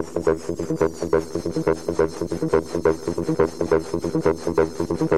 Thank you.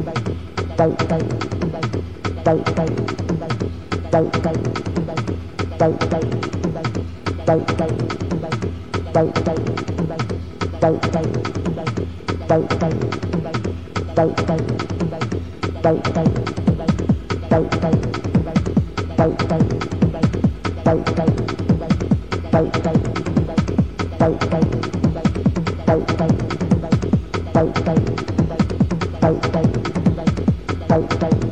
Bye. bye, bye.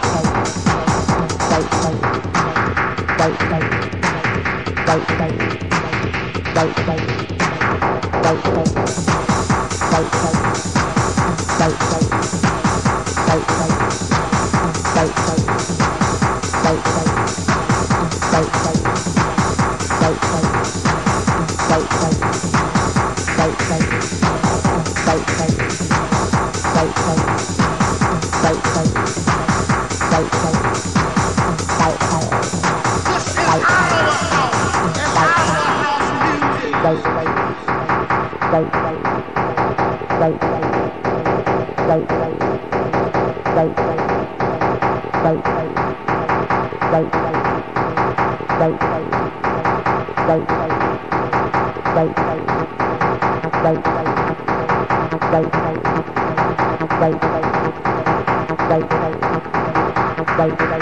Bye. baile.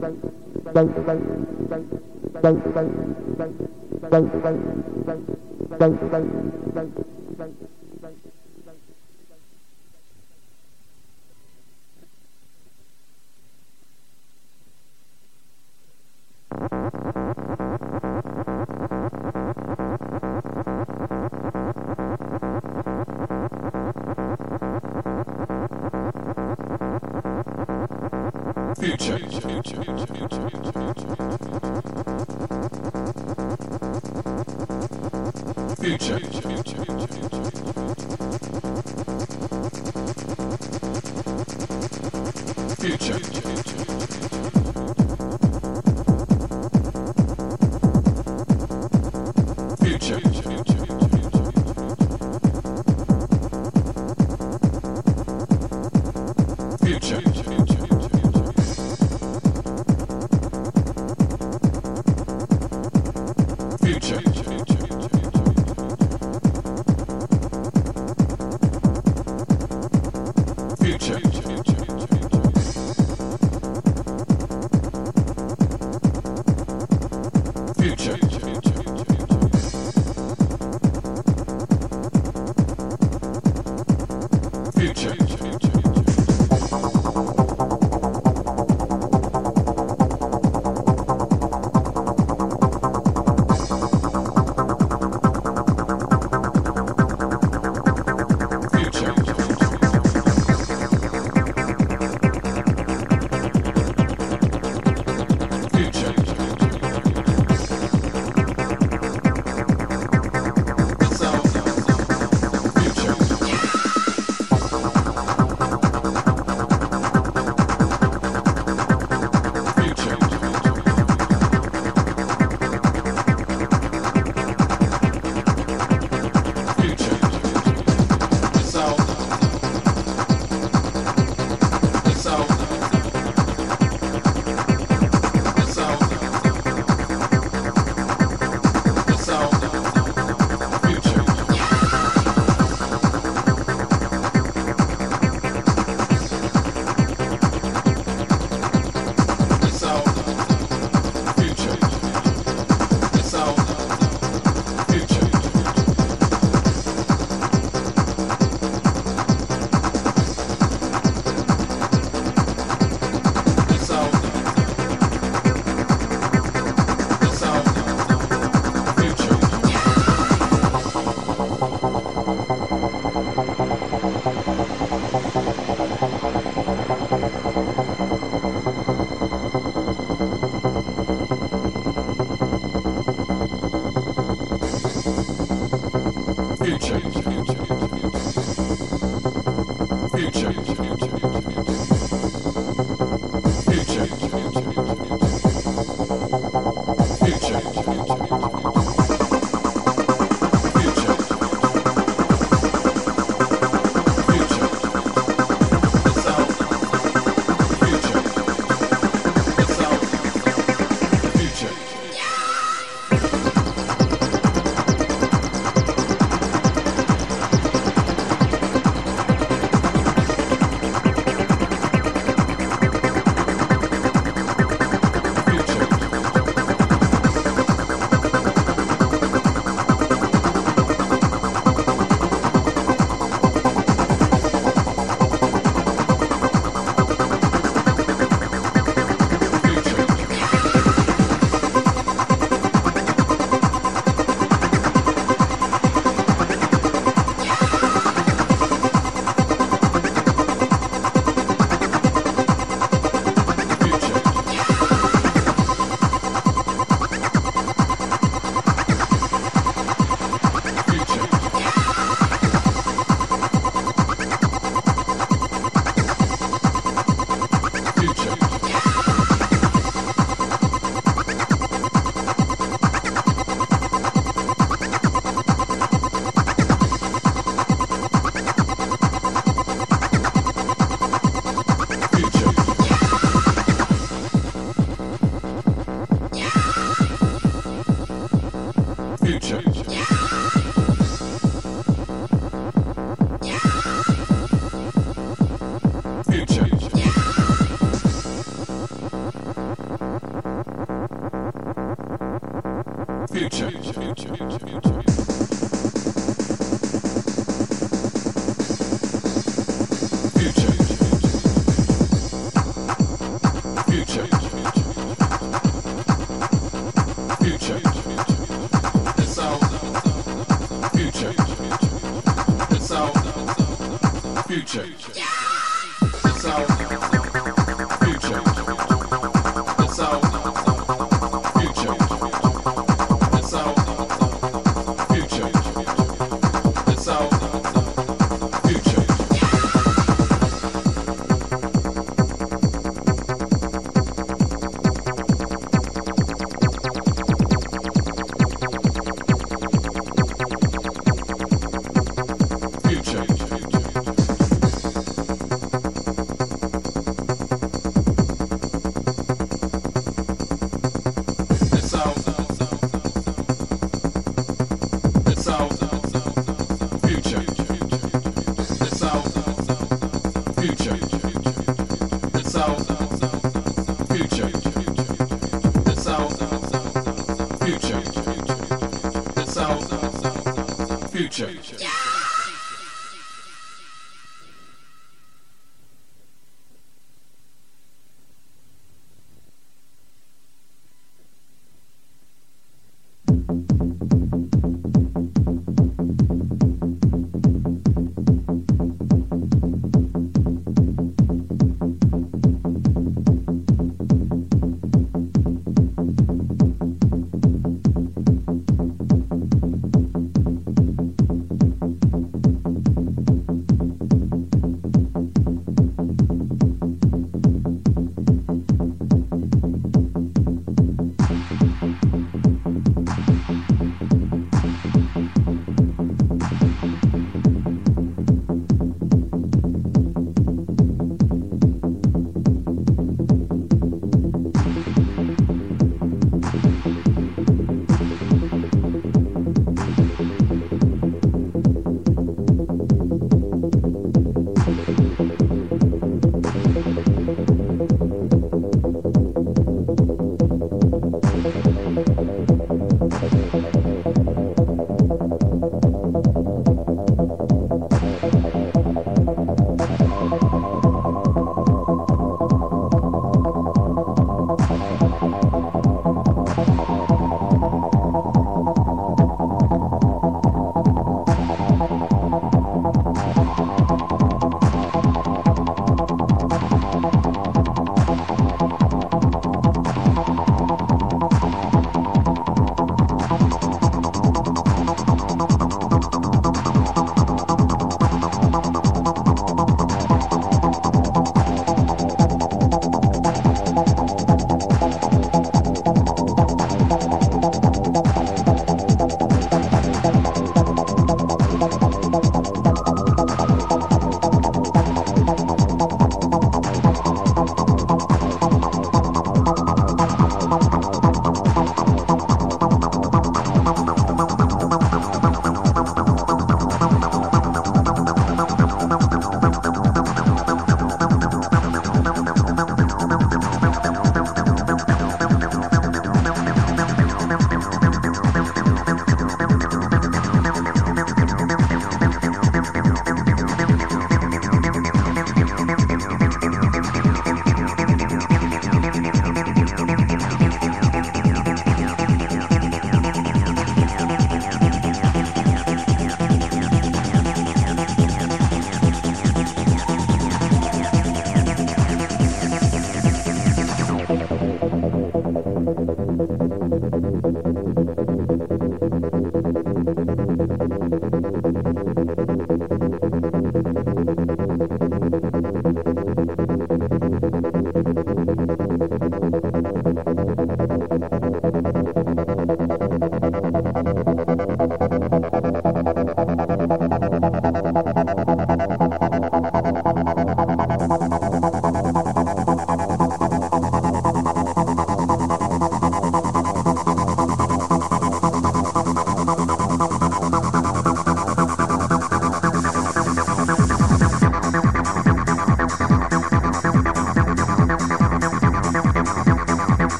Thank you.